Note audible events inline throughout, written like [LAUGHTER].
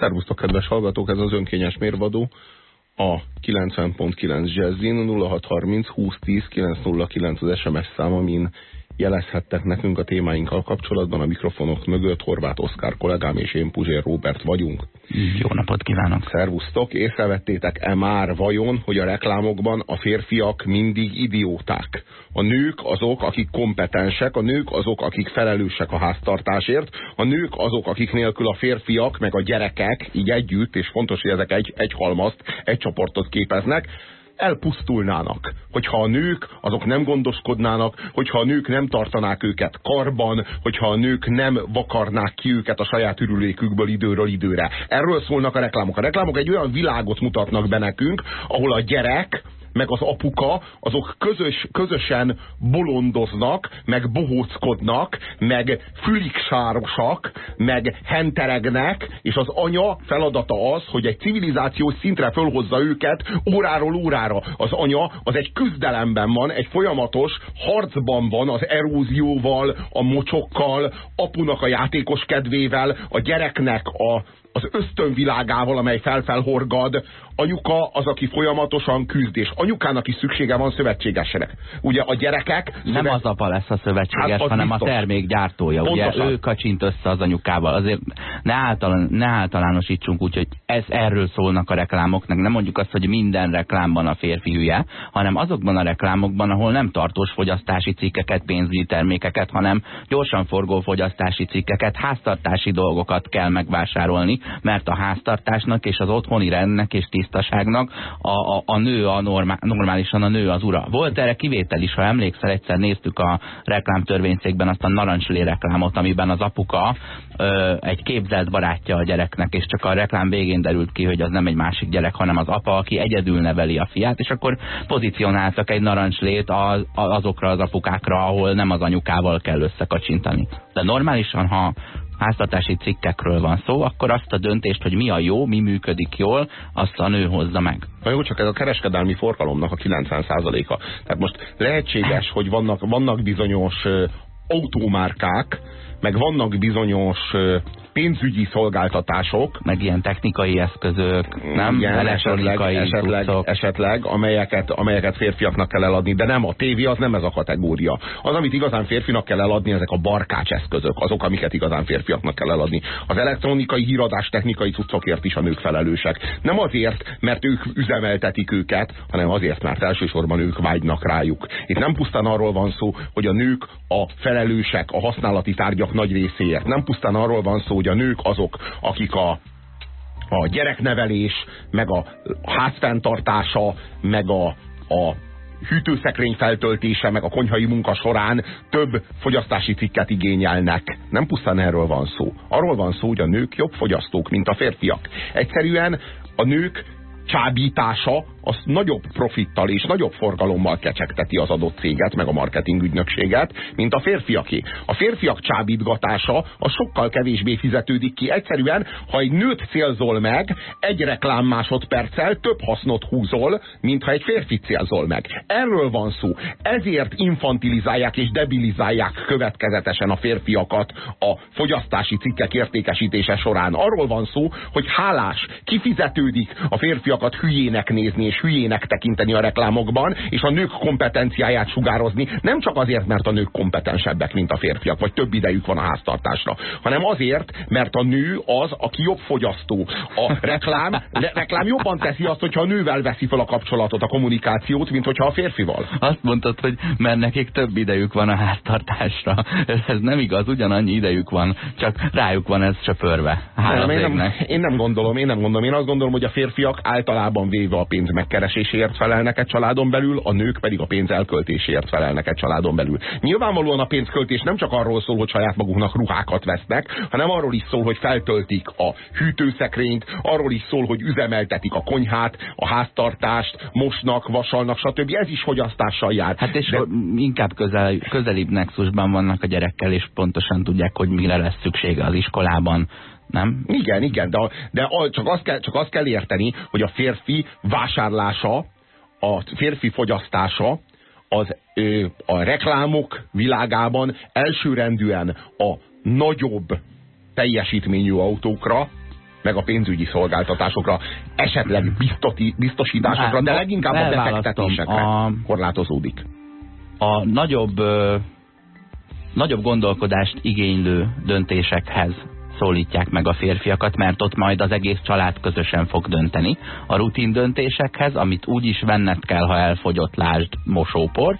Szervusztok, kedves hallgatók, ez az önkényes mérvadó. A 90.9 Jazzin 0630 2010 909 az SMS szám, amin jelezhettek nekünk a témáinkkal kapcsolatban a mikrofonok mögött. Horváth Oszkár kollégám és én Puzsér Róbert vagyunk. Jó napot kívánok! Szervusztok! Észrevettétek-e már vajon, hogy a reklámokban a férfiak mindig idióták? A nők azok, akik kompetensek, a nők azok, akik felelősek a háztartásért, a nők azok, akik nélkül a férfiak, meg a gyerekek így együtt, és fontos, hogy ezek egy, egy halmazt, egy csoportot képeznek, elpusztulnának, hogyha a nők azok nem gondoskodnának, hogyha a nők nem tartanák őket karban, hogyha a nők nem vakarnák ki őket a saját ürülékükből időről időre. Erről szólnak a reklámok. A reklámok egy olyan világot mutatnak be nekünk, ahol a gyerek meg az apuka, azok közös, közösen bolondoznak, meg bohóckodnak, meg füliksárosak, meg henteregnek, és az anya feladata az, hogy egy civilizációs szintre fölhozza őket óráról órára. Az anya az egy küzdelemben van, egy folyamatos harcban van az erózióval, a mocsokkal, apunak a játékos kedvével, a gyereknek a, az ösztönvilágával, amely felfelhorgad, anyuka az, aki folyamatosan küzd, és anyukának is szüksége van szövetségesre. Ugye a gyerekek... Nem szövet... az apa lesz a szövetséges, hát hanem biztos. a termék gyártója. Pontosan. Ugye ő kacsint össze az anyukával. Azért ne, általán, ne általánosítsunk úgy, hogy ez erről szólnak a reklámoknak. Nem mondjuk azt, hogy minden reklámban a férfi hülye, hanem azokban a reklámokban, ahol nem tartós fogyasztási cikkeket, pénzügyi termékeket, hanem gyorsan forgó fogyasztási cikkeket, háztartási dolgokat kell megvásárolni, mert a háztartásnak és az otthoni rendnek és tisztaságnak a, a, a nő a normál, normálisan a nő az ura. Volt erre kivétel is, ha emlékszel, egyszer néztük a reklámtörvényszékben azt a narancslé reklámot, amiben az apuka ö, egy képzelt barátja a gyereknek, és csak a reklám végén derült ki, hogy az nem egy másik gyerek, hanem az apa, aki egyedül neveli a fiát, és akkor pozícionáltak egy narancslét az, azokra az apukákra, ahol nem az anyukával kell összekacsintani. De normálisan, ha háztartási cikkekről van szó, akkor azt a döntést, hogy mi a jó, mi működik jól, azt a nő hozza meg. Na jó, csak ez a kereskedelmi forgalomnak a 90%-a. Tehát most lehetséges, hogy vannak, vannak bizonyos autómárkák, meg vannak bizonyos pénzügyi szolgáltatások. Meg ilyen technikai eszközök, nem? Igen, esetleg, esetleg, esetleg amelyeket, amelyeket férfiaknak kell eladni, de nem a tévé, az nem ez a kategória. Az, amit igazán férfinak kell eladni, ezek a barkács eszközök, azok, amiket igazán férfiaknak kell eladni. Az elektronikai híradás technikai cuccokért is a nők felelősek. Nem azért, mert ők üzemeltetik őket, hanem azért, mert elsősorban ők vágynak rájuk. Itt nem pusztán arról van szó, hogy a nők a felelősek a használati tárgyak nagy részéért. Nem pusztán arról van szó, hogy a nők azok, akik a, a gyereknevelés, meg a házfenntartása, meg a, a hűtőszekrény feltöltése, meg a konyhai munka során több fogyasztási cikket igényelnek. Nem pusztán erről van szó. Arról van szó, hogy a nők jobb fogyasztók, mint a férfiak. Egyszerűen a nők csábítása az nagyobb profittal és nagyobb forgalommal kecsegteti az adott céget, meg a marketing ügynökséget, mint a férfiaké. A férfiak csábítgatása a sokkal kevésbé fizetődik ki. Egyszerűen, ha egy nőt célzol meg, egy reklám másodperccel több hasznot húzol, mint ha egy férfi célzol meg. Erről van szó. Ezért infantilizálják és debilizálják következetesen a férfiakat a fogyasztási cikkek értékesítése során. Arról van szó, hogy hálás, kifizetődik a férfiakat hülyének nézni és hülyének tekinteni a reklámokban, és a nők kompetenciáját sugározni, nem csak azért, mert a nők kompetensebbek, mint a férfiak, vagy több idejük van a háztartásra, hanem azért, mert a nő az, aki jobb fogyasztó. A reklám, re, reklám jobban teszi azt, hogyha a nővel veszi fel a kapcsolatot, a kommunikációt, mint hogyha a férfival. Azt mondtad, hogy mert nekik több idejük van a háztartásra. Ez nem igaz, ugyanannyi idejük van, csak rájuk van ez söpörve. Nem, én, nem, én nem gondolom, én nem gondolom. Én azt gondolom, hogy a férfiak általában véve a pénz megkereséséért felelnek egy családon belül, a nők pedig a pénz elköltéséért felelnek egy családon belül. Nyilvánvalóan a pénzköltés nem csak arról szól, hogy saját maguknak ruhákat vesznek, hanem arról is szól, hogy feltöltik a hűtőszekrényt, arról is szól, hogy üzemeltetik a konyhát, a háztartást, mosnak, vasalnak, stb. Ez is fogyasztással jár. Hát és De... inkább közel, közelibb nexusban vannak a gyerekkel, és pontosan tudják, hogy mire lesz szüksége az iskolában, nem? Igen, igen, de, de csak, azt kell, csak azt kell érteni, hogy a férfi vásárlása, a férfi fogyasztása az ö, a reklámok világában elsőrendűen a nagyobb teljesítményű autókra, meg a pénzügyi szolgáltatásokra, esetleg biztoti, biztosításokra, de leginkább a befektetésekre a, korlátozódik. A nagyobb, nagyobb gondolkodást igénylő döntésekhez szólítják meg a férfiakat, mert ott majd az egész család közösen fog dönteni. A rutin döntésekhez, amit úgy is venned kell, ha elfogyott, lásd mosópor,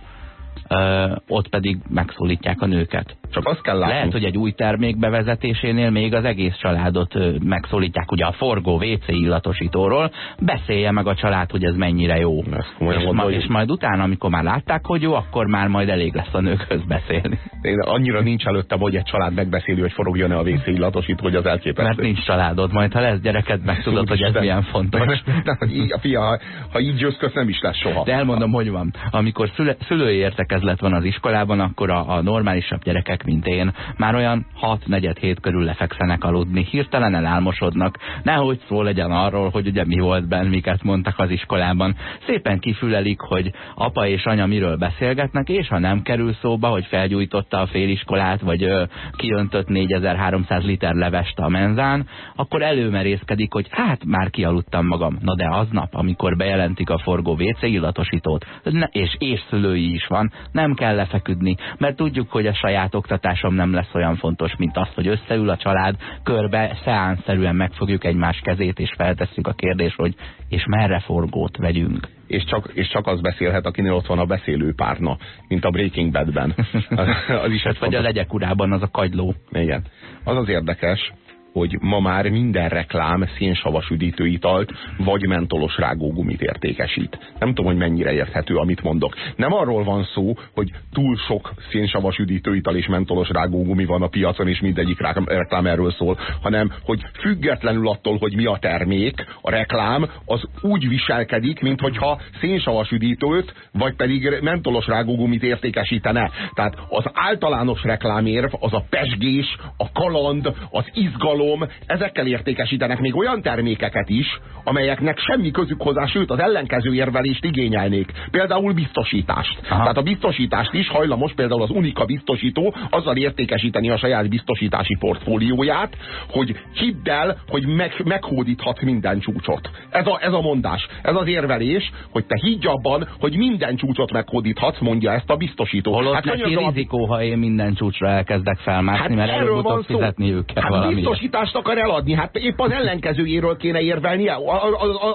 ott pedig megszólítják a nőket. Csak azt kell látni. Lehet, hogy egy új termék bevezetésénél még az egész családot megszólítják, ugye a forgó WC illatosítóról, beszélje meg a család, hogy ez mennyire jó. És, ma, és majd utána, amikor már látták, hogy jó, akkor már majd elég lesz a nőkhöz beszélni. Én annyira nincs előttem, hogy egy család megbeszéli, hogy forogjon-e a WC illatosító, hogy az elképesztő. Mert nincs családod, majd ha lesz gyereked, meg tudod, hogy ez milyen fontos. De, hogy így, fia, ha, ha így jössz, nem is lesz soha. De elmondom, hogy van. Amikor szüle, szülői értekezlet van az iskolában, akkor a, a normálisabb gyerekek gyerekek, mint én, már olyan 6-4 hét körül lefekszenek aludni, hirtelen elálmosodnak, nehogy szó legyen arról, hogy ugye mi volt benn, miket mondtak az iskolában. Szépen kifülelik, hogy apa és anya miről beszélgetnek, és ha nem kerül szóba, hogy felgyújtotta a féliskolát, vagy ö, kiöntött 4300 liter levest a menzán, akkor előmerészkedik, hogy hát már kialudtam magam. Na de aznap, amikor bejelentik a forgó WC illatosítót, és és szülői is van, nem kell lefeküdni, mert tudjuk, hogy a sajátok oktatásom nem lesz olyan fontos, mint az, hogy összeül a család, körbe, szeánszerűen megfogjuk egymás kezét, és feltesszük a kérdést, hogy és merre forgót vegyünk. És csak, és csak az beszélhet, akinél ott van a beszélő párna, mint a Breaking Badben. Az, [LAUGHS] az is hát vagy a legyek urában az a kagyló. Igen. Az az érdekes, hogy ma már minden reklám szénsavas üdítőitalt vagy mentolos rágógumit értékesít. Nem tudom, hogy mennyire érthető, amit mondok. Nem arról van szó, hogy túl sok szénsavas üdítőital és mentolos rágógumi van a piacon, és mindegyik reklám erről szól, hanem, hogy függetlenül attól, hogy mi a termék, a reklám az úgy viselkedik, mintha szénsavas üdítőt, vagy pedig mentolos rágógumit értékesítene. Tehát az általános reklámérv az a pesgés, a kaland, az izgalom, hatalom, ezekkel értékesítenek még olyan termékeket is, amelyeknek semmi közük hozzá, sőt az ellenkező érvelést igényelnék. Például biztosítást. Aha. Tehát a biztosítást is hajlamos például az Unika biztosító azzal értékesíteni a saját biztosítási portfólióját, hogy hidd el, hogy meg, meghódíthat minden csúcsot. Ez a, ez a mondás. Ez az érvelés, hogy te higgy abban, hogy minden csúcsot meghódíthatsz, mondja ezt a biztosító. Holott hát neki rizikó, ha én minden csúcsra elkezdek felmászni, hát mert előbb-utóbb fizetni őket hát valamit biztosítást akar eladni. Hát épp az ellenkezőjéről kéne érvelnie,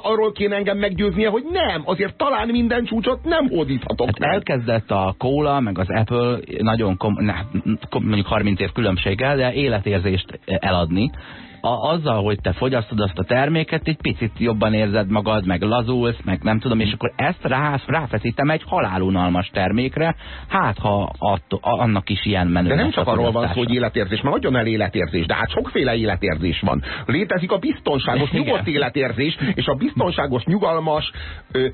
arról kéne engem meggyőznie, hogy nem, azért talán minden csúcsot nem hódíthatok hát Elkezdett a Cola, meg az Apple nagyon kom, ne, mondjuk 30 év különbséggel, de életérzést eladni, a, azzal, hogy te fogyasztod azt a terméket, egy picit jobban érzed magad, meg lazulsz, meg nem tudom, és akkor ezt rá, ráfeszítem egy halálunalmas termékre, hát ha att, annak is ilyen menő. De nem csak arról van szó, hogy életérzés, mert nagyon el életérzés, de hát sokféle életérzés van. Létezik a biztonságos, nyugodt életérzés, és a biztonságos, nyugalmas, ö,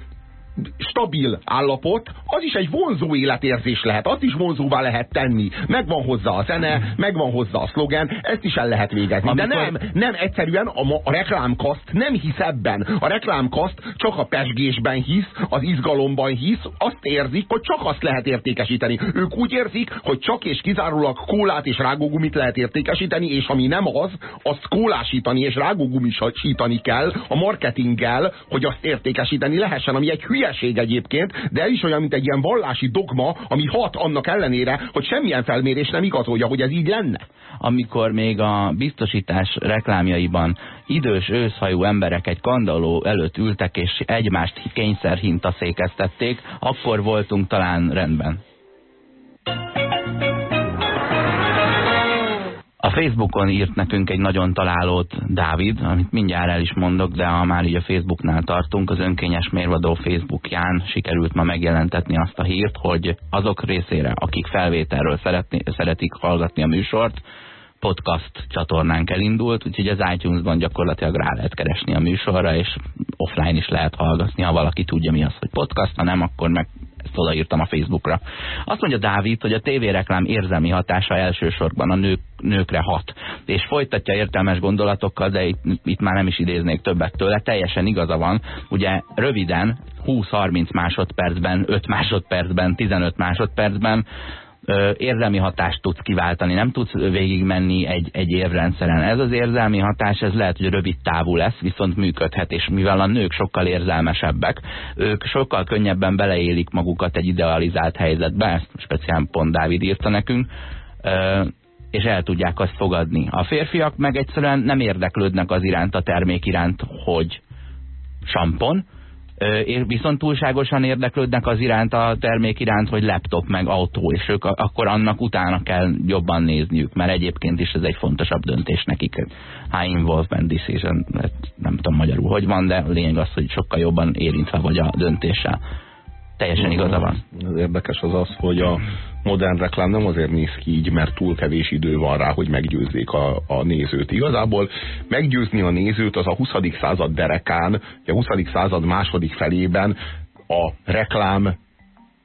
stabil állapot, az is egy vonzó életérzés lehet, azt is vonzóvá lehet tenni. Megvan hozzá a zene, megvan hozzá a szlogen, ezt is el lehet végezni. Amikor... De nem, nem egyszerűen a, a reklámkaszt nem hisz ebben. A reklámkaszt csak a pesgésben hisz, az izgalomban hisz, azt érzik, hogy csak azt lehet értékesíteni. Ők úgy érzik, hogy csak és kizárólag kólát és rágógumit lehet értékesíteni, és ami nem az, azt kólásítani és rágógumisítani kell a marketinggel, hogy azt értékesíteni lehessen, ami egy hülye hülyeség egyébként, de is olyan, mint egy ilyen vallási dogma, ami hat annak ellenére, hogy semmilyen felmérés nem igazolja, hogy ez így lenne. Amikor még a biztosítás reklámjaiban idős őszhajú emberek egy kandalló előtt ültek, és egymást kényszerhintaszékeztették, akkor voltunk talán rendben. A Facebookon írt nekünk egy nagyon találót Dávid, amit mindjárt el is mondok, de ha már így a Facebooknál tartunk, az önkényes mérvadó Facebookján sikerült ma megjelentetni azt a hírt, hogy azok részére, akik felvételről szeretni, szeretik hallgatni a műsort, podcast csatornánk elindult, úgyhogy az iTunes-ban gyakorlatilag rá lehet keresni a műsorra, és offline is lehet hallgatni, ha valaki tudja mi az, hogy podcast, ha nem, akkor meg ezt odaírtam a Facebookra. Azt mondja Dávid, hogy a tévéreklám érzelmi hatása elsősorban a nők, nőkre hat. És folytatja értelmes gondolatokkal, de itt, itt már nem is idéznék többet tőle, teljesen igaza van. Ugye röviden, 20-30 másodpercben, 5 másodpercben, 15 másodpercben érzelmi hatást tudsz kiváltani, nem tudsz végigmenni egy, egy érrendszeren. Ez az érzelmi hatás, ez lehet, hogy rövid távú lesz, viszont működhet, és mivel a nők sokkal érzelmesebbek, ők sokkal könnyebben beleélik magukat egy idealizált helyzetbe, ezt speciál pont Dávid írta nekünk, és el tudják azt fogadni. A férfiak meg egyszerűen nem érdeklődnek az iránt, a termék iránt, hogy sampon, viszont túlságosan érdeklődnek az iránt, a termék iránt, hogy laptop meg autó, és ők akkor annak utána kell jobban nézniük, mert egyébként is ez egy fontosabb döntés nekik. High involvement decision, hát nem tudom magyarul, hogy van, de lényeg az, hogy sokkal jobban érintve vagy a döntéssel. Teljesen igaza van. Érdekes az az, hogy a modern reklám nem azért néz ki így, mert túl kevés idő van rá, hogy meggyőzzék a, a nézőt. Igazából meggyőzni a nézőt az a 20. század derekán, a 20. század második felében a reklám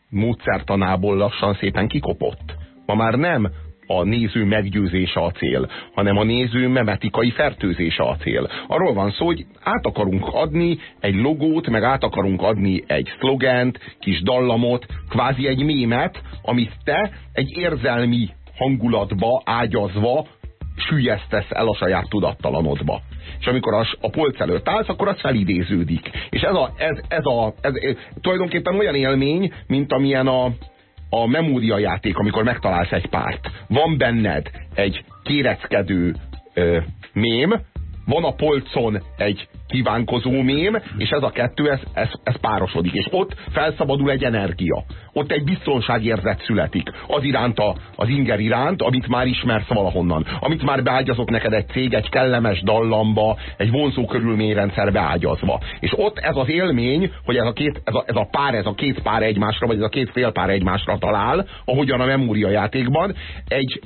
módszertanából lassan szépen kikopott. Ma már nem a néző meggyőzése a cél, hanem a néző memetikai fertőzése a cél. Arról van szó, hogy át akarunk adni egy logót, meg át akarunk adni egy szlogent, kis dallamot, kvázi egy mémet, amit te egy érzelmi hangulatba ágyazva sülyeztesz el a saját tudattalanodba. És amikor a, a polc előtt állsz, akkor az felidéződik. És ez, a, ez, ez, a, ez tulajdonképpen olyan élmény, mint amilyen a, a memória játék, amikor megtalálsz egy párt. Van benned egy kéreckedő ö, mém, van a polcon egy kívánkozó mém, és ez a kettő, ez, ez, ez párosodik, és ott felszabadul egy energia. Ott egy biztonságérzet születik. Az iránt, a, az inger iránt, amit már ismersz valahonnan. Amit már beágyazott neked egy cég, egy kellemes dallamba, egy vonzó körülményrendszer beágyazva. És ott ez az élmény, hogy ez a, két, ez, a, ez a pár, ez a két pár egymásra, vagy ez a két fél pár egymásra talál, ahogyan a memória játékban, egy,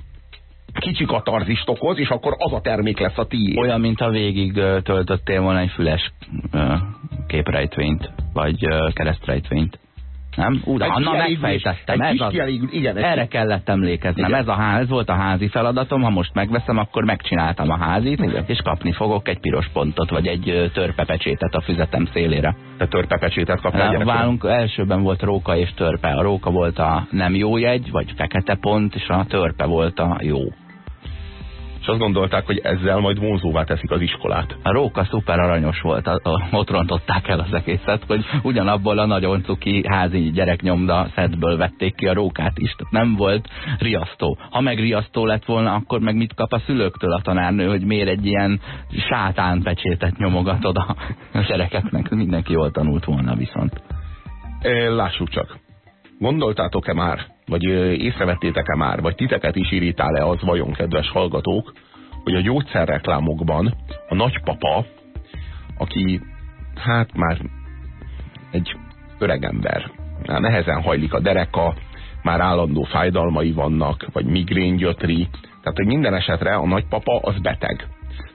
kicsi katarzist okoz, és akkor az a termék lesz a tiéd. Olyan, mint a végig töltöttél volna egy füles képrejtvényt, vagy keresztrejtvényt. Nem? Ú, de Anna megfejtettem. Ez az, igen, erre kellett emlékeznem. Ez, a ház, ez volt a házi feladatom, ha most megveszem, akkor megcsináltam a házit, igen. és kapni fogok egy piros pontot, vagy egy törpepecsétet a füzetem szélére. Te törpepecsétet kaptál? Válunk, elsőben volt róka és törpe. A róka volt a nem jó jegy, vagy fekete pont, és a törpe volt a jó és azt gondolták, hogy ezzel majd vonzóvá teszik az iskolát. A róka szuper aranyos volt, a, a, ott rontották el az egészet, hogy ugyanabból a nagyon cuki házi gyereknyomda szedből vették ki a rókát is, tehát nem volt riasztó. Ha meg riasztó lett volna, akkor meg mit kap a szülőktől a tanárnő, hogy miért egy ilyen sátán pecsétet nyomogatod a gyerekeknek, mindenki jól tanult volna viszont. Lássuk csak. Gondoltátok-e már, vagy észrevettétek-e már, vagy titeket is irítál-e az vajon, kedves hallgatók, hogy a gyógyszerreklámokban a nagypapa, aki hát már egy öregember, már nehezen hajlik a dereka, már állandó fájdalmai vannak, vagy migrén gyötri, tehát hogy minden esetre a nagypapa az beteg.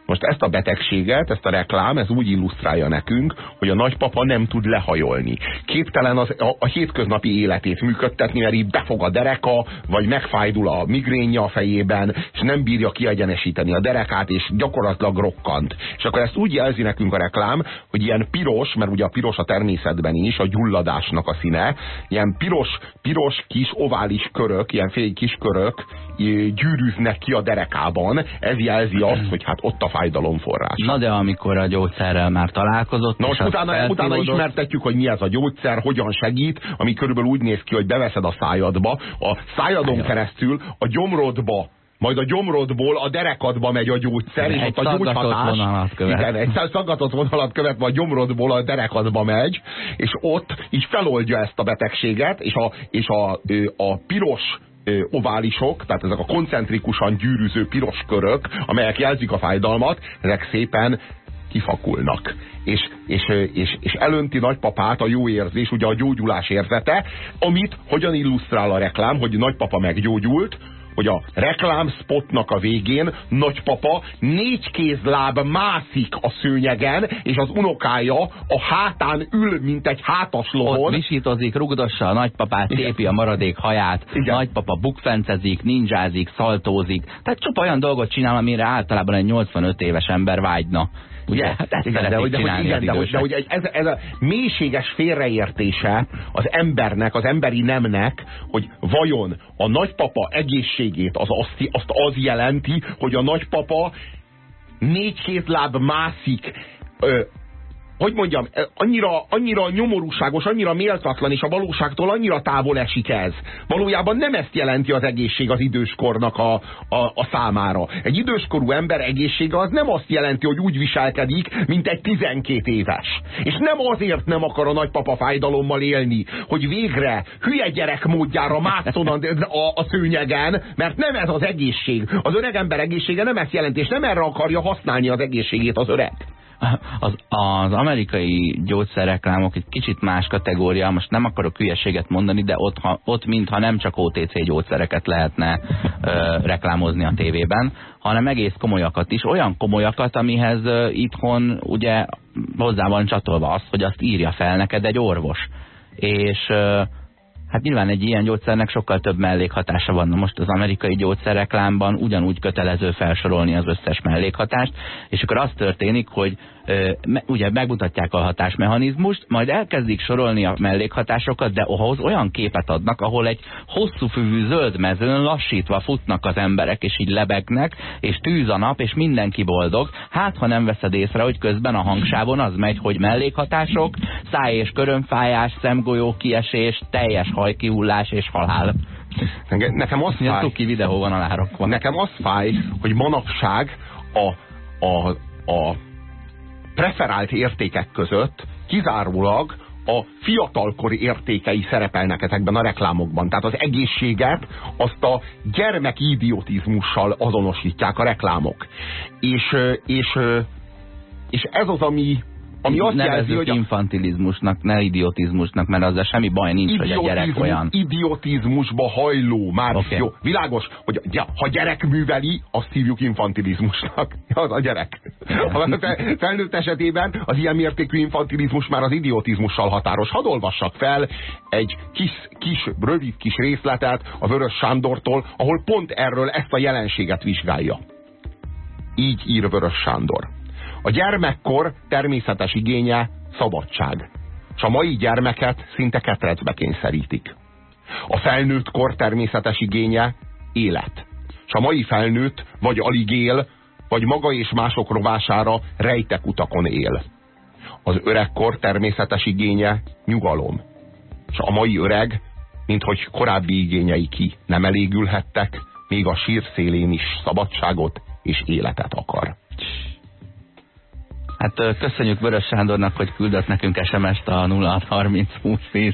Most ezt a betegséget, ezt a reklám, ez úgy illusztrálja nekünk, hogy a nagypapa nem tud lehajolni. Képtelen az, a, a hétköznapi életét működtetni, mert így befog a dereka, vagy megfájdul a migrénja a fejében, és nem bírja kiegyenesíteni a derekát, és gyakorlatilag rokkant. És akkor ezt úgy jelzi nekünk a reklám, hogy ilyen piros, mert ugye a piros a természetben is, a gyulladásnak a színe, ilyen piros, piros kis ovális körök, ilyen fél kis körök gyűrűznek ki a derekában, ez jelzi azt, hogy hát ott a fájdalom forrás. Na de amikor a gyógyszerrel már találkozott... Na most utána, utána ismertetjük, hogy mi ez a gyógyszer, hogyan segít, ami körülbelül úgy néz ki, hogy beveszed a szájadba, a szájadon keresztül a gyomrodba majd a gyomrodból a derekadba megy a gyógyszer, és ott a gyógyhatás... Igen, egy szaggatott vonalat követ, a gyomrodból a derekadba megy, és ott így feloldja ezt a betegséget, és a, és a, a piros oválisok, tehát ezek a koncentrikusan gyűrűző piros körök, amelyek jelzik a fájdalmat, ezek szépen kifakulnak. És, és, és, és elönti nagypapát a jó érzés, ugye a gyógyulás érzete, amit hogyan illusztrál a reklám, hogy nagypapa meggyógyult, hogy a reklámspotnak a végén nagypapa négy kézláb mászik a szőnyegen, és az unokája a hátán ül, mint egy hátas lovon. Ott visítozik, rugdossa a nagypapát, tépi a maradék haját, Igen. nagypapa bukfencezik, ninjázik, szaltózik. Tehát csupa olyan dolgot csinál, amire általában egy 85 éves ember vágyna Ugye? Hát ezt igen, de, hogy, de, hogy, igen, de, hogy, de hogy ez, ez a mélységes félreértése az embernek, az emberi nemnek, hogy vajon a nagypapa egészségét az azt, azt az jelenti, hogy a nagypapa négy két láb mászik ö, hogy mondjam, e, annyira, annyira nyomorúságos, annyira méltatlan, és a valóságtól annyira távol esik ez. Valójában nem ezt jelenti az egészség az időskornak a, a, a számára. Egy időskorú ember egészsége az nem azt jelenti, hogy úgy viselkedik, mint egy 12 éves. És nem azért nem akar a nagypapa fájdalommal élni, hogy végre hülye gyerek módjára másszon a, a, a szőnyegen, mert nem ez az egészség. Az öreg ember egészsége nem ezt jelenti, és nem erre akarja használni az egészségét az öreg az, az amerikai gyógyszerreklámok egy kicsit más kategória, most nem akarok hülyeséget mondani, de ott, ha, ott mintha nem csak OTC gyógyszereket lehetne ö, reklámozni a tévében, hanem egész komolyakat is, olyan komolyakat, amihez ö, itthon ugye hozzá van csatolva az, hogy azt írja fel neked egy orvos. És ö, Hát nyilván egy ilyen gyógyszernek sokkal több mellékhatása van. Na most az amerikai gyógyszerreklámban ugyanúgy kötelező felsorolni az összes mellékhatást, és akkor az történik, hogy ugye megmutatják a hatásmechanizmust, majd elkezdik sorolni a mellékhatásokat, de ahhoz olyan képet adnak, ahol egy hosszú fűvű zöld mezőn lassítva futnak az emberek, és így lebegnek, és tűz a nap, és mindenki boldog. Hát, ha nem veszed észre, hogy közben a hangsávon az megy, hogy mellékhatások, száj és körömfájás, szemgolyó kiesés, teljes hajkihullás és halál. Nekem az fáj, tuki videó van a Nekem az fáj, hogy manapság a, a, a preferált értékek között kizárólag a fiatalkori értékei szerepelnek ezekben a reklámokban. Tehát az egészséget azt a gyermeki idiotizmussal azonosítják a reklámok. És, és, és ez az, ami, ami azt jelzi, hogy... infantilizmusnak, ne idiotizmusnak, mert azzal semmi baj nincs, hogy a gyerek olyan. Idiotizmusba hajló, már okay. jó. Világos, hogy ja, ha gyerek műveli, azt hívjuk infantilizmusnak. [LAUGHS] Az a gyerek. A felnőtt esetében az ilyen mértékű infantilizmus már az idiotizmussal határos. Hadd olvassak fel egy kis, kis, rövid kis részletet a Vörös Sándortól, ahol pont erről ezt a jelenséget vizsgálja. Így ír Vörös Sándor. A gyermekkor természetes igénye szabadság. És a mai gyermeket szinte ketrecbe kényszerítik. A felnőtt kor természetes igénye élet. És a mai felnőtt vagy alig él, vagy maga és mások rovására rejtek utakon él. Az öregkor természetes igénye nyugalom. És a mai öreg, minthogy korábbi igényei ki nem elégülhettek, még a sír szélén is szabadságot és életet akar. Hát köszönjük Vörös Sándornak, hogy küldött nekünk SMS-t a 0630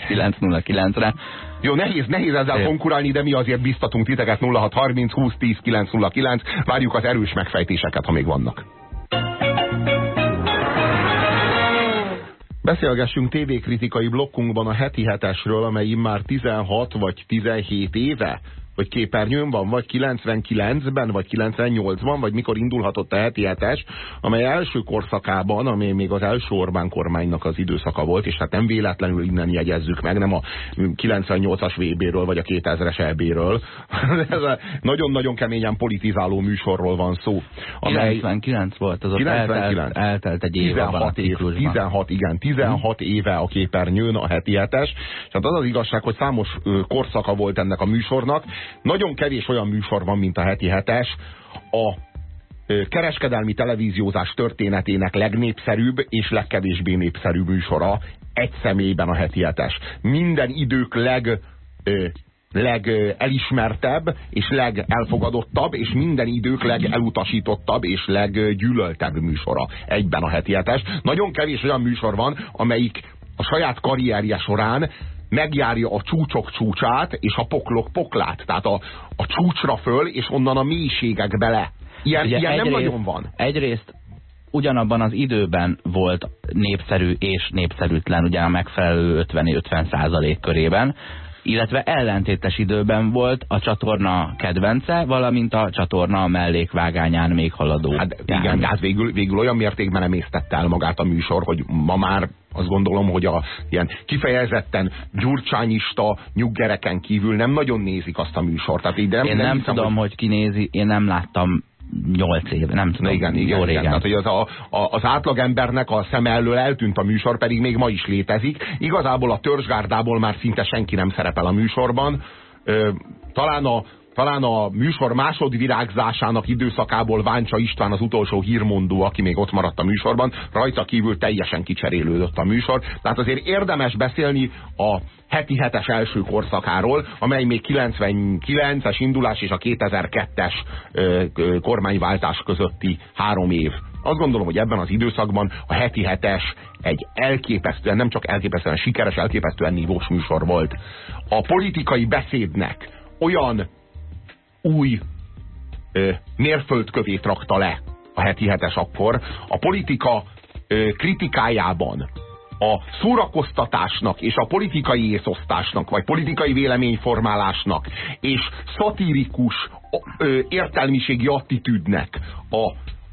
909 re Jó, nehéz, nehéz ezzel Szép. konkurálni, de mi azért biztatunk titeket 0630 2010 909. Várjuk az erős megfejtéseket, ha még vannak. Beszélgessünk tévékritikai blokkunkban a heti hetesről, amely immár 16 vagy 17 éve hogy képernyőn van, vagy 99-ben, vagy 98-ban, vagy mikor indulhatott a heti hetes, amely első korszakában, amely még az első Orbán kormánynak az időszaka volt, és hát nem véletlenül innen jegyezzük meg, nem a 98-as VB-ről, vagy a 2000-es EB-ről. [LAUGHS] Ez nagyon-nagyon keményen politizáló műsorról van szó. Amely 99 volt, az 99. Eltelt, eltelt egy év 16 év, 16, igen, 16 hmm. éve a képernyőn a heti hetes, és hát az az igazság, hogy számos korszaka volt ennek a műsornak, nagyon kevés olyan műsor van, mint a heti hetes. A kereskedelmi televíziózás történetének legnépszerűbb és legkevésbé népszerűbb műsora egy személyben a heti hetes. Minden idők leg legelismertebb és legelfogadottabb, és minden idők legelutasítottabb és leggyűlöltebb műsora egyben a heti hetes. Nagyon kevés olyan műsor van, amelyik a saját karrierje során megjárja a csúcsok csúcsát és a poklok poklát. Tehát a, a csúcsra föl, és onnan a mélységek bele. Ilyen, Ugye ilyen nem részt, nagyon van. Egyrészt ugyanabban az időben volt népszerű és népszerűtlen, ugye a megfelelő 50-50 százalék körében, illetve ellentétes időben volt a csatorna kedvence, valamint a csatorna mellékvágányán még haladó. Hát igen, de hát végül, végül olyan mértékben emésztette el magát a műsor, hogy ma már azt gondolom, hogy a ilyen kifejezetten gyurcsányista nyuggereken kívül nem nagyon nézik azt a műsort. Tehát így nem, én nem, nem hiszem, tudom, hogy... hogy ki nézi, én nem láttam nyolc éve, nem tudom, igen, igen, jó régen. Tehát, hogy az, a, a, az átlagembernek a szeme elől eltűnt a műsor, pedig még ma is létezik. Igazából a törzsgárdából már szinte senki nem szerepel a műsorban. Ö, talán a, talán a műsor másodvirágzásának időszakából Váncsa István az utolsó hírmondó, aki még ott maradt a műsorban, rajta kívül teljesen kicserélődött a műsor. Tehát azért érdemes beszélni a heti hetes első korszakáról, amely még 99-es indulás és a 2002-es kormányváltás közötti három év. Azt gondolom, hogy ebben az időszakban a heti hetes egy elképesztően, nem csak elképesztően sikeres, elképesztően nívós műsor volt. A politikai beszédnek olyan új ö, mérföldkövét rakta le a heti hetes akkor. A politika ö, kritikájában a szórakoztatásnak és a politikai észosztásnak, vagy politikai véleményformálásnak és szatírikus ö, értelmiségi attitűdnek a,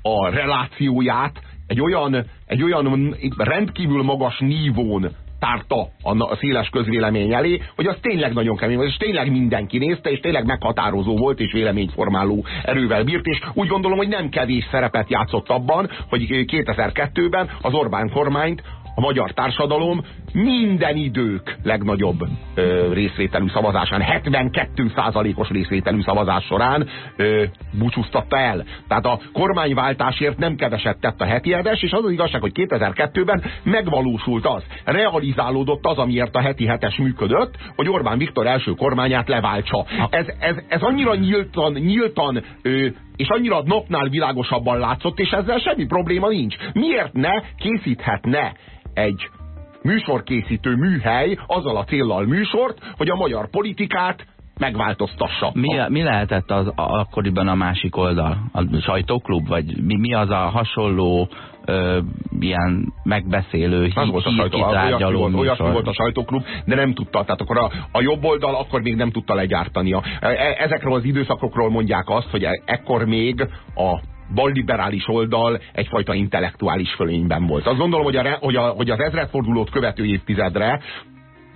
a relációját egy olyan, egy olyan rendkívül magas nívón tárta a, széles közvélemény elé, hogy az tényleg nagyon kemény volt, és tényleg mindenki nézte, és tényleg meghatározó volt, és véleményformáló erővel bírt, és úgy gondolom, hogy nem kevés szerepet játszott abban, hogy 2002-ben az Orbán kormányt a magyar társadalom minden idők legnagyobb ö, részvételű szavazásán, 72%-os részvételű szavazás során ö, búcsúztatta el. Tehát a kormányváltásért nem keveset tett a heti hetes, és az az igazság, hogy 2002-ben megvalósult az, realizálódott az, amiért a heti hetes működött, hogy Orbán Viktor első kormányát leváltsa. Ez, ez, ez annyira nyíltan, nyíltan ö, és annyira napnál világosabban látszott, és ezzel semmi probléma nincs. Miért ne készíthetne egy műsorkészítő műhely azzal a céllal műsort, hogy a magyar politikát megváltoztassa. Mi, mi lehetett az akkoriban a másik oldal? A sajtóklub? Vagy mi, mi az a hasonló ö, ilyen megbeszélő, az volt a sajtó, olyasmi volt, olyasmi volt a sajtóklub, de nem tudta. Tehát akkor a, a jobb oldal akkor még nem tudta legyártani. E, ezekről az időszakokról mondják azt, hogy e, ekkor még a balliberális oldal egyfajta intellektuális fölényben volt. Azt gondolom, hogy, a, hogy, a, az ezredfordulót követő évtizedre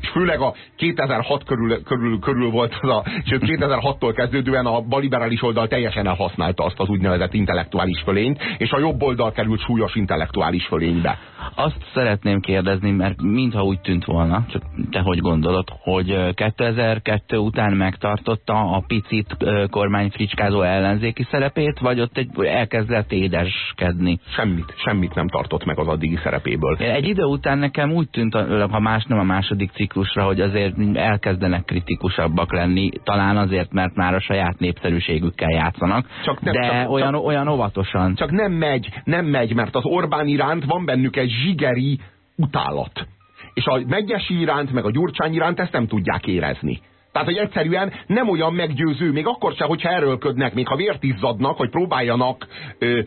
és főleg a 2006 körül, körül, körül volt az a, sőt 2006-tól kezdődően a baliberális oldal teljesen elhasználta azt az úgynevezett intellektuális fölényt, és a jobb oldal került súlyos intellektuális fölénybe. Azt szeretném kérdezni, mert mintha úgy tűnt volna, csak te hogy gondolod, hogy 2002 után megtartotta a picit kormányfricskázó ellenzéki szerepét, vagy ott egy, elkezdett édeskedni? Semmit, semmit nem tartott meg az addigi szerepéből. Egy idő után nekem úgy tűnt, ha más nem a második ciklusra, hogy azért elkezdenek kritikusabbak lenni, talán azért, mert már a saját népszerűségükkel játszanak, csak nem, de csak, olyan, csak, olyan óvatosan. Csak nem megy, nem megy, mert az Orbán iránt van bennük egy zsigeri utálat. És a Megyesi iránt, meg a Gyurcsány iránt ezt nem tudják érezni. Tehát, hogy egyszerűen nem olyan meggyőző, még akkor sem, hogyha erőlködnek, még ha vért izzadnak, hogy próbáljanak ö,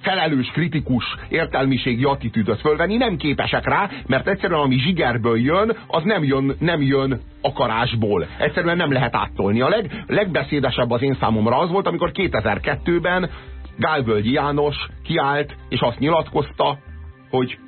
felelős, kritikus értelmiségi attitűdöt fölvenni, nem képesek rá, mert egyszerűen ami zsigerből jön, az nem jön, nem jön akarásból. Egyszerűen nem lehet áttolni. A leg, legbeszédesebb az én számomra az volt, amikor 2002-ben Gálvölgyi János kiállt, és azt nyilatkozta, hogy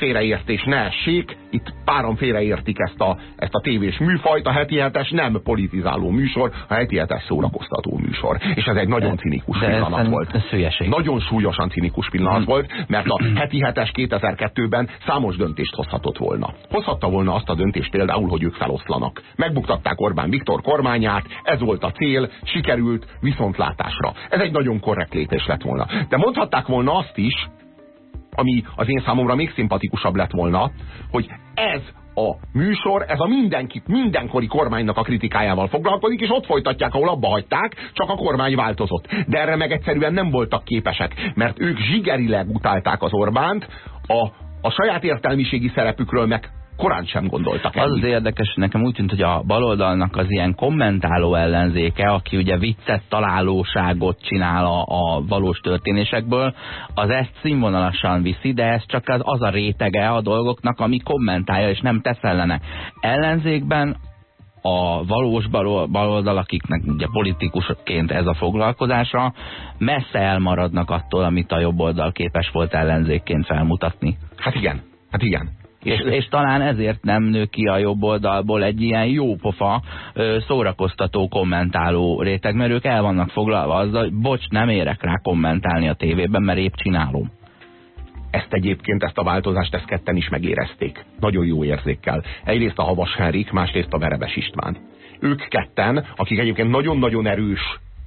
félreértés ne essék, itt páran félreértik ezt a, ezt a tévés műfajt, a heti hetes nem politizáló műsor, a heti hetes szórakoztató műsor. És ez egy nagyon cinikus de pillanat ez volt. Ez nagyon súlyosan cinikus pillanat hmm. volt, mert a heti hetes 2002-ben számos döntést hozhatott volna. Hozhatta volna azt a döntést például, hogy ők feloszlanak. Megbuktatták Orbán Viktor kormányát, ez volt a cél, sikerült viszontlátásra. Ez egy nagyon korrekt lépés lett volna. De mondhatták volna azt is, ami az én számomra még szimpatikusabb lett volna, hogy ez a műsor, ez a mindenki, mindenkori kormánynak a kritikájával foglalkozik, és ott folytatják, ahol abba hagyták, csak a kormány változott. De erre meg egyszerűen nem voltak képesek, mert ők zsigerileg utálták az Orbánt, a, a saját értelmiségi szerepükről meg korán sem gondoltak Az az érdekes, nekem úgy tűnt, hogy a baloldalnak az ilyen kommentáló ellenzéke, aki ugye viccet, találóságot csinál a, a valós történésekből, az ezt színvonalasan viszi, de ez csak az, az a rétege a dolgoknak, ami kommentálja, és nem tesz ellene. Ellenzékben a valós baloldal, akiknek ugye politikusként ez a foglalkozása, messze elmaradnak attól, amit a jobb oldal képes volt ellenzékként felmutatni. Hát igen, hát igen. És, és, talán ezért nem nő ki a jobb oldalból egy ilyen jópofa szórakoztató kommentáló réteg, mert ők el vannak foglalva azzal, hogy bocs, nem érek rá kommentálni a tévében, mert épp csinálom. Ezt egyébként, ezt a változást, ezt ketten is megérezték. Nagyon jó érzékkel. Egyrészt a Havas Henrik, másrészt a Verebes István. Ők ketten, akik egyébként nagyon-nagyon erős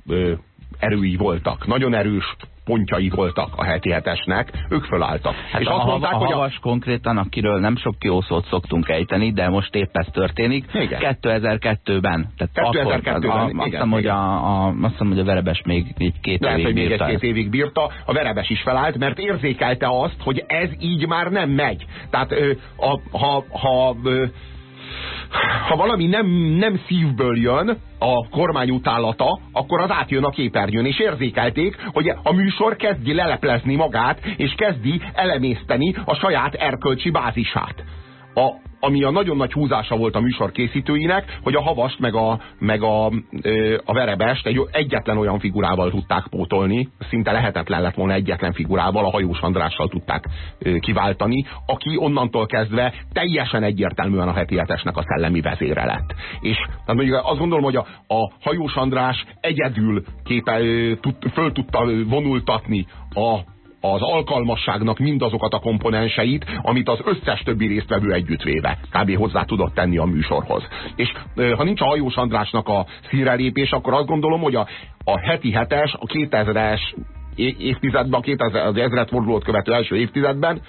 ö, erői voltak, nagyon erős pontjai voltak a heti hetesnek, ők fölálltak. Hát és a, azt mondták, a, a havas hogy a... konkrétan, akiről nem sok jó szót szoktunk ejteni, de most épp ez történik. 2002-ben. Tehát 2002-ben, akkor, a, azt hiszem, hogy a, a, azt hiszem, hogy a Verebes még egy két Lehet, évig hogy még egy-két évig bírta. A Verebes is felállt, mert érzékelte azt, hogy ez így már nem megy. Tehát a, ha, ha ha valami nem, nem szívből jön, a kormány utálata, akkor az átjön a képernyőn, és érzékelték, hogy a műsor kezdi leleplezni magát, és kezdi elemészteni a saját erkölcsi bázisát. A, ami a nagyon nagy húzása volt a műsor készítőinek, hogy a havast meg a, meg a, a verebest egy, egyetlen olyan figurával tudták pótolni, szinte lehetetlen lett volna egyetlen figurával, a hajós Andrással tudták kiváltani, aki onnantól kezdve teljesen egyértelműen a heti hetesnek a szellemi vezére lett. És tehát mondjuk azt gondolom, hogy a, a hajós András egyedül képe, tud, föl tudta vonultatni a az alkalmasságnak mindazokat a komponenseit, amit az összes többi résztvevő együttvéve kb. hozzá tudott tenni a műsorhoz. És ha nincs a Hajós Andrásnak a szírelépés, akkor azt gondolom, hogy a, a heti hetes, a 2000-es évtizedben, a 2000, az ezret fordulót követő első évtizedben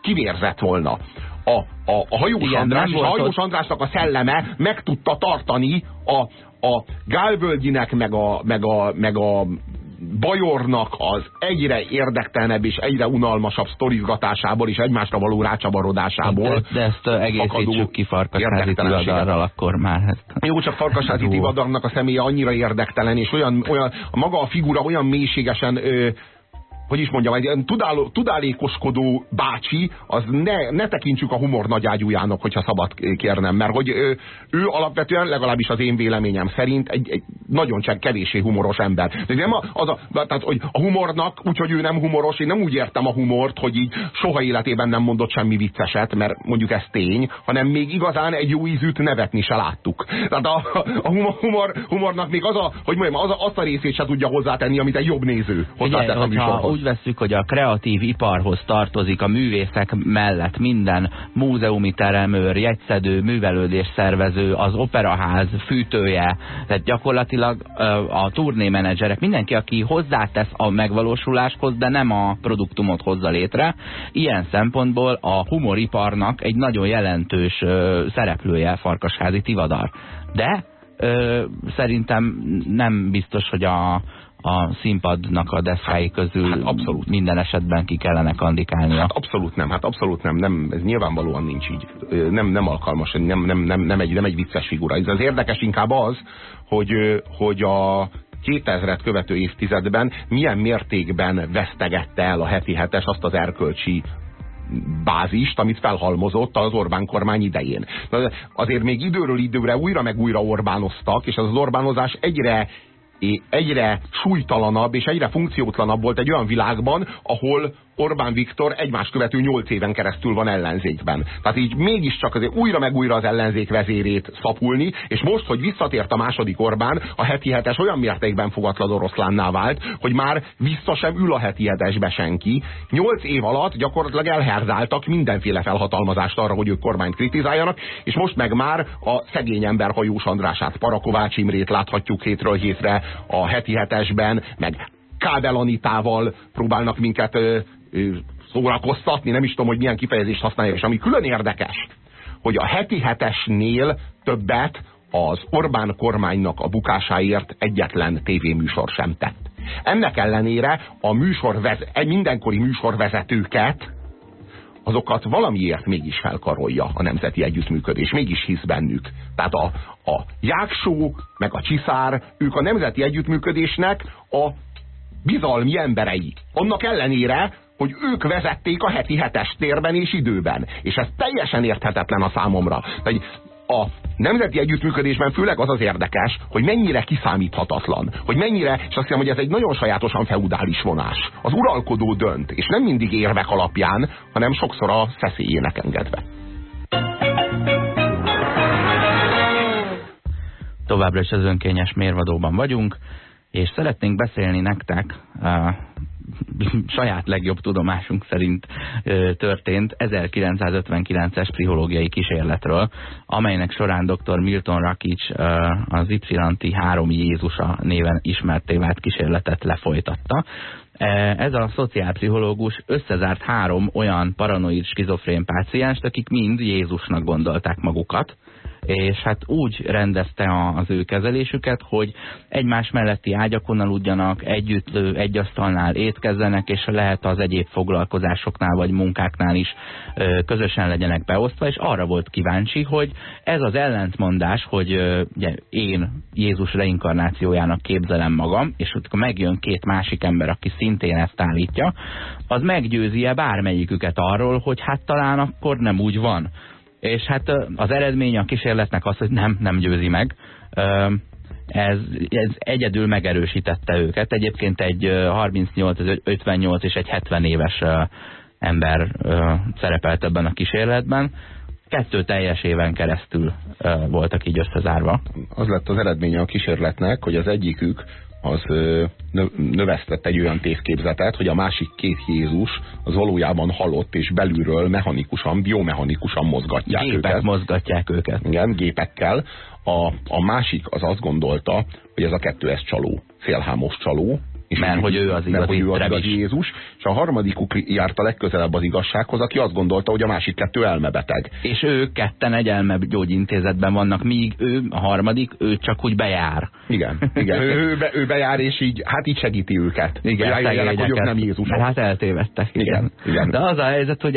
kivérzett volna. A, a, a hajós, Igen, András, a hajós Andrásnak a szelleme meg tudta tartani a, a Gálvölgyinek, meg a, meg a, meg a Bajornak az egyre érdektelenebb és egyre unalmasabb sztorizgatásából és egymásra való rácsavarodásából. De, de ezt egészítsük ki Farkasházi Tivadarral akkor már. Ezt Jó, csak Farkasházi Tivadarnak a személye annyira érdektelen, és olyan, olyan maga a figura olyan mélységesen ö, hogy is mondjam, egy tudáló, tudálékoskodó bácsi, az ne, ne tekintsük a humor nagyágyújának, hogyha szabad kérnem, mert hogy ő, ő alapvetően, legalábbis az én véleményem szerint egy, egy nagyon csak kevésé humoros ember. De nem az a, tehát, hogy a humornak, úgyhogy ő nem humoros, én nem úgy értem a humort, hogy így soha életében nem mondott semmi vicceset, mert mondjuk ez tény, hanem még igazán egy jó ízűt nevetni se láttuk. Tehát a, a humor, humornak még az a, hogy mondjam, az a, azt a részét se tudja hozzátenni, amit egy jobb néző hozzátett a műsorhoz úgy veszük, hogy a kreatív iparhoz tartozik a művészek mellett minden múzeumi teremőr, jegyszedő, művelődés szervező, az operaház fűtője, tehát gyakorlatilag a turnémenedzserek, mindenki, aki hozzátesz a megvalósuláshoz, de nem a produktumot hozza létre. Ilyen szempontból a humoriparnak egy nagyon jelentős szereplője Farkasházi Tivadar. De ö, szerintem nem biztos, hogy a, a színpadnak a deszkái közül hát abszolút. minden esetben ki kellene kandikálnia. Hát abszolút nem, hát abszolút nem, nem ez nyilvánvalóan nincs így. Nem, nem alkalmas, nem, nem, nem, nem, egy, nem egy vicces figura. Ez az érdekes inkább az, hogy, hogy a 2000-et követő évtizedben milyen mértékben vesztegette el a heti hetes azt az erkölcsi bázist, amit felhalmozott az Orbán kormány idején. Azért még időről időre újra meg újra Orbánoztak, és az, az Orbánozás egyre egyre súlytalanabb és egyre funkciótlanabb volt egy olyan világban, ahol Orbán Viktor egymás követő nyolc éven keresztül van ellenzékben. Tehát így mégiscsak azért újra meg újra az ellenzék vezérét szapulni, és most, hogy visszatért a második Orbán, a heti hetes olyan mértékben fogatlan oroszlánná vált, hogy már vissza sem ül a heti hetesbe senki. Nyolc év alatt gyakorlatilag elherzáltak mindenféle felhatalmazást arra, hogy ők kormányt kritizáljanak, és most meg már a szegény ember hajós Andrását, Parakovács Imrét láthatjuk hétről hétre a heti hetesben, meg Kábel Anitával próbálnak minket szórakoztatni, nem is tudom, hogy milyen kifejezést használják, és ami külön érdekes, hogy a heti hetesnél többet az Orbán kormánynak a bukásáért egyetlen tévéműsor sem tett. Ennek ellenére a műsorvez, mindenkori műsorvezetőket azokat valamiért mégis felkarolja a nemzeti együttműködés, mégis hisz bennük. Tehát a, a Jáksó, meg a Csiszár, ők a nemzeti együttműködésnek a bizalmi emberei. Annak ellenére, hogy ők vezették a heti hetes térben és időben. És ez teljesen érthetetlen a számomra. Hogy a nemzeti együttműködésben főleg az az érdekes, hogy mennyire kiszámíthatatlan, hogy mennyire, és azt hiszem, hogy ez egy nagyon sajátosan feudális vonás. Az uralkodó dönt, és nem mindig érvek alapján, hanem sokszor a szeszélyének engedve. Továbbra is az önkényes mérvadóban vagyunk, és szeretnénk beszélni nektek eh, [LAUGHS] saját legjobb tudomásunk szerint történt 1959-es pszichológiai kísérletről, amelynek során dr. Milton Rakic az Y-ti három Jézusa néven ismerté vált kísérletet lefolytatta. Ez a szociálpszichológus összezárt három olyan paranoid skizofrén pácienst, akik mind Jézusnak gondolták magukat, és hát úgy rendezte az ő kezelésüket, hogy egymás melletti ágyakon aludjanak, együtt egy asztalnál étkezzenek, és lehet az egyéb foglalkozásoknál vagy munkáknál is közösen legyenek beosztva, és arra volt kíváncsi, hogy ez az ellentmondás, hogy ugye, én Jézus reinkarnációjának képzelem magam, és akkor megjön két másik ember, aki szintén ezt állítja, az meggyőzi-e bármelyiküket arról, hogy hát talán akkor nem úgy van és hát az eredmény a kísérletnek az, hogy nem, nem győzi meg. Ez, ez egyedül megerősítette őket. Egyébként egy 38, 58 és egy 70 éves ember szerepelt ebben a kísérletben. Kettő teljes éven keresztül voltak így összezárva. Az lett az eredménye a kísérletnek, hogy az egyikük az növesztett egy olyan tévképzetet, hogy a másik két Jézus az valójában halott, és belülről mechanikusan, biomechanikusan mozgatják Gépek őket. mozgatják őket. Igen, gépekkel. A, a másik az azt gondolta, hogy ez a kettő ez csaló, félhámos csaló, és mert hogy ő az igazi, hogy ő az igazi Jézus, és a harmadikuk járt a legközelebb az igazsághoz, aki azt gondolta, hogy a másik kettő elmebeteg. És ők ketten egy elmegyógyintézetben vannak, míg ő, a harmadik, ő csak úgy bejár. Igen, igen. [LAUGHS] ő, ő, be, ő bejár, és így, hát így segíti őket. Igen, hogy ők nem Jézus. Hát eltévedtek. Igen. igen. igen. De az a helyzet, hogy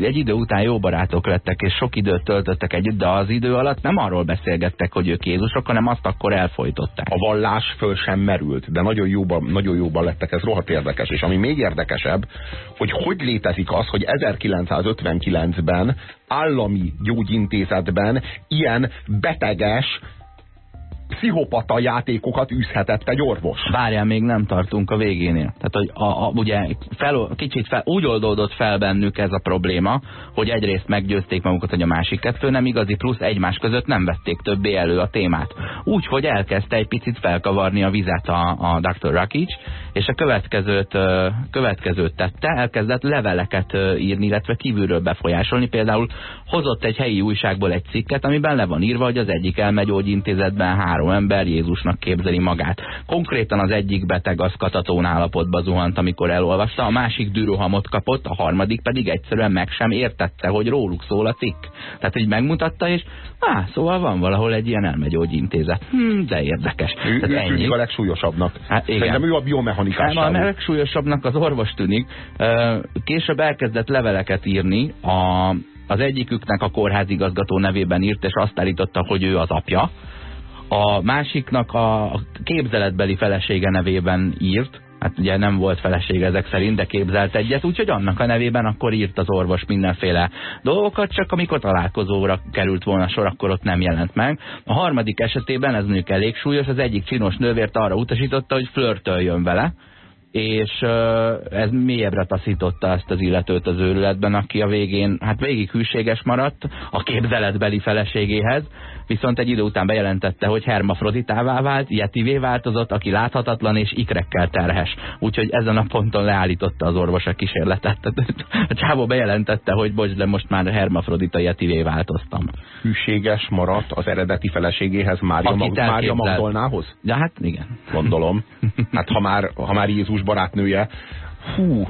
egy idő után jó barátok lettek, és sok időt töltöttek együtt, de az idő alatt nem arról beszélgettek, hogy ők Jézusok, hanem azt akkor elfolytották. A vallás föl sem merült, de nagyon jóban, nagyon nagyon jóban lettek, ez rohadt érdekes. És ami még érdekesebb, hogy hogy létezik az, hogy 1959-ben állami gyógyintézetben ilyen beteges, pszichopata játékokat űzhetett egy orvos. Várjál, még nem tartunk a végénél. Tehát, hogy a, a, ugye fel, kicsit fel, úgy oldódott fel bennük ez a probléma, hogy egyrészt meggyőzték magukat, hogy a másik kettő nem igazi, plusz egymás között nem vették többé elő a témát. Úgy, hogy elkezdte egy picit felkavarni a vizet a, a Dr. Rakic, és a következőt, következőt tette, elkezdett leveleket írni, illetve kívülről befolyásolni. Például hozott egy helyi újságból egy cikket, amiben le van írva, hogy az egyik elmegyógyintézetben három ember Jézusnak képzeli magát. Konkrétan az egyik beteg az katatón állapotba zuhant, amikor elolvasta, a másik dűrohamot kapott, a harmadik pedig egyszerűen meg sem értette, hogy róluk szól a cikk. Tehát, hogy megmutatta, és á, szóval van valahol egy ilyen elmegyógyintézet. Hm, de érdekes. Ő, Tehát ő ennyi. a legsúlyosabbnak. Hát igen. Szerintem ő a biomechanikás. A legsúlyosabbnak az orvos tűnik. Később elkezdett leveleket írni a, az egyiküknek a kórházigazgató nevében írt, és azt állította, hogy ő az apja. A másiknak a képzeletbeli felesége nevében írt, hát ugye nem volt felesége ezek szerint, de képzelt egyet, úgyhogy annak a nevében akkor írt az orvos mindenféle dolgokat, csak amikor találkozóra került volna sor, akkor ott nem jelent meg. A harmadik esetében, ez mondjuk elég súlyos, az egyik csinos nővért arra utasította, hogy flörtöljön vele, és ez mélyebbre taszította ezt az illetőt az őrületben, aki a végén, hát végig hűséges maradt a képzeletbeli feleségéhez, viszont egy idő után bejelentette, hogy hermafroditává vált, yetivé változott, aki láthatatlan és ikrekkel terhes. Úgyhogy ezen a ponton leállította az orvos a kísérletet. A csávó bejelentette, hogy bocs, de most már hermafrodita yetivé változtam. Hűséges maradt az eredeti feleségéhez, Mária, Mag Mária Magdolnához? Ja, hát igen. Gondolom. [LAUGHS] Hát ha már, ha már Jézus barátnője. Hú,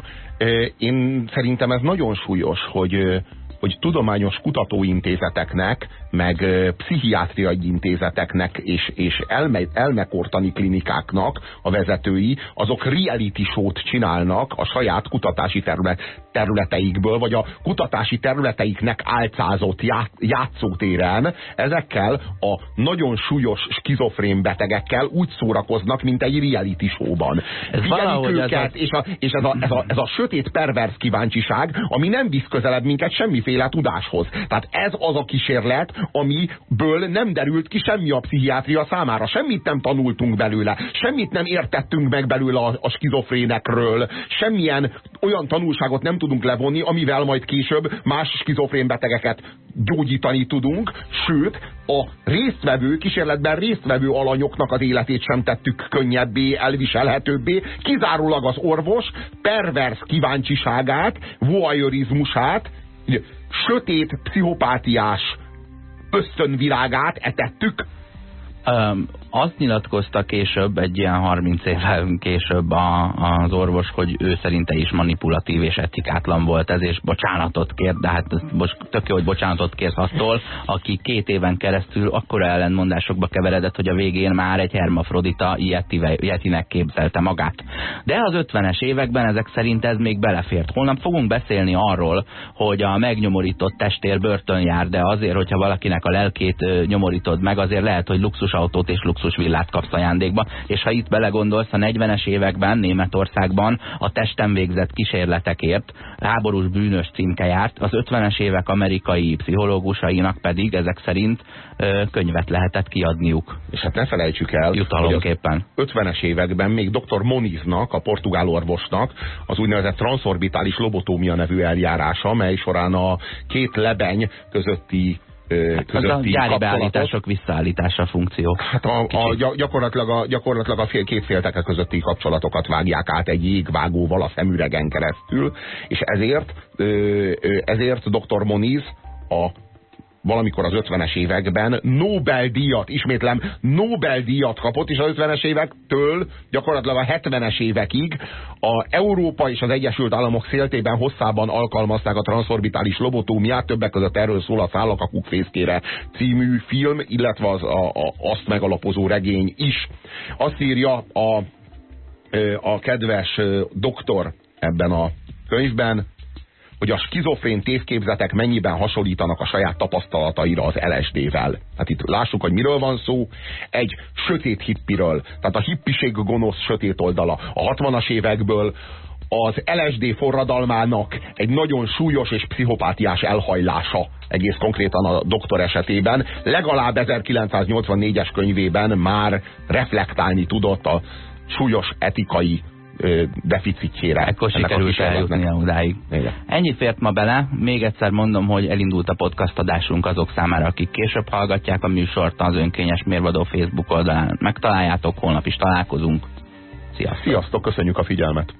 én szerintem ez nagyon súlyos, hogy hogy tudományos kutatóintézeteknek, meg pszichiátriai intézeteknek és, és elme, elmekortani klinikáknak a vezetői, azok reality show-t csinálnak a saját kutatási terület, területeikből, vagy a kutatási területeiknek álcázott ját, játszótéren ezekkel a nagyon súlyos skizofrén betegekkel úgy szórakoznak, mint egy reality show-ban. őket, ez a... és, a, és ez, a, ez, a, ez a sötét pervers kíváncsiság, ami nem visz közelebb minket semmiféle semmiféle tudáshoz. Tehát ez az a kísérlet, amiből nem derült ki semmi a pszichiátria számára. Semmit nem tanultunk belőle, semmit nem értettünk meg belőle a, a skizofrénekről, semmilyen olyan tanulságot nem tudunk levonni, amivel majd később más skizofrén betegeket gyógyítani tudunk, sőt, a résztvevő, kísérletben résztvevő alanyoknak az életét sem tettük könnyebbé, elviselhetőbbé, kizárólag az orvos pervers kíváncsiságát, voyeurizmusát, sötét pszichopátiás ösztönvirágát etettük. Um, azt nyilatkozta később, egy ilyen 30 évvel később a, az orvos, hogy ő szerinte is manipulatív és etikátlan volt ez, és bocsánatot kért, de hát most tök jó, hogy bocsánatot kért attól, aki két éven keresztül akkora ellenmondásokba keveredett, hogy a végén már egy hermafrodita ilyetinek képzelte magát. De az 50-es években ezek szerint ez még belefért. Holnap fogunk beszélni arról, hogy a megnyomorított testér börtön jár, de azért, hogyha valakinek a lelkét nyomorítod meg, azért lehet, hogy luxus autót és luxus villát kapsz ajándékba, és ha itt belegondolsz, a 40-es években Németországban a testen végzett kísérletekért háborús bűnös címke járt, az 50-es évek amerikai pszichológusainak pedig ezek szerint ö, könyvet lehetett kiadniuk. És hát ne felejtsük el, Jutalomképpen. hogy az 50-es években még dr. Moniznak, a portugál orvosnak az úgynevezett transzorbitális lobotómia nevű eljárása, mely során a két lebeny közötti Hát az a beállítások visszaállítása funkció. Hát a, a, gyakorlatilag, a, gyakorlatilag a fél, két félteke közötti kapcsolatokat vágják át egy jégvágóval a szemüregen keresztül, és ezért, ezért dr. Moniz a valamikor az 50-es években Nobel-díjat, ismétlem, Nobel-díjat kapott, és az 50-es évektől gyakorlatilag a 70-es évekig a Európa és az Egyesült Államok széltében hosszában alkalmazták a transzorbitális lobotómiát, többek között erről szól a Szállak a kukfészkére című film, illetve az a, a, azt megalapozó regény is. Azt írja a, a kedves doktor ebben a könyvben, hogy a skizofrén tévképzetek mennyiben hasonlítanak a saját tapasztalataira az LSD-vel. Hát itt lássuk, hogy miről van szó. Egy sötét hippiről, tehát a hippiség gonosz sötét oldala. A 60-as évekből az LSD forradalmának egy nagyon súlyos és pszichopátiás elhajlása egész konkrétan a doktor esetében, legalább 1984-es könyvében már reflektálni tudott a súlyos etikai deficitjére. Ekkor sikerült eljutni odáig. Igen. Ennyit fért ma bele. Még egyszer mondom, hogy elindult a podcast adásunk azok számára, akik később hallgatják a műsort az önkényes mérvadó Facebook oldalán. Megtaláljátok, holnap is találkozunk. Sziasztok! Sziasztok, köszönjük a figyelmet!